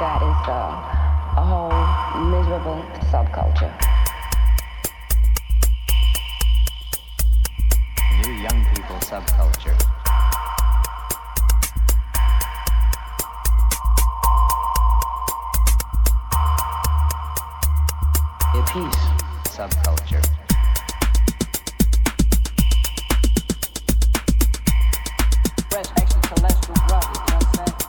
That is a whole miserable subculture. New young people subculture. A peace subculture. Fresh extraterrestrial brothers, you know what I'm saying?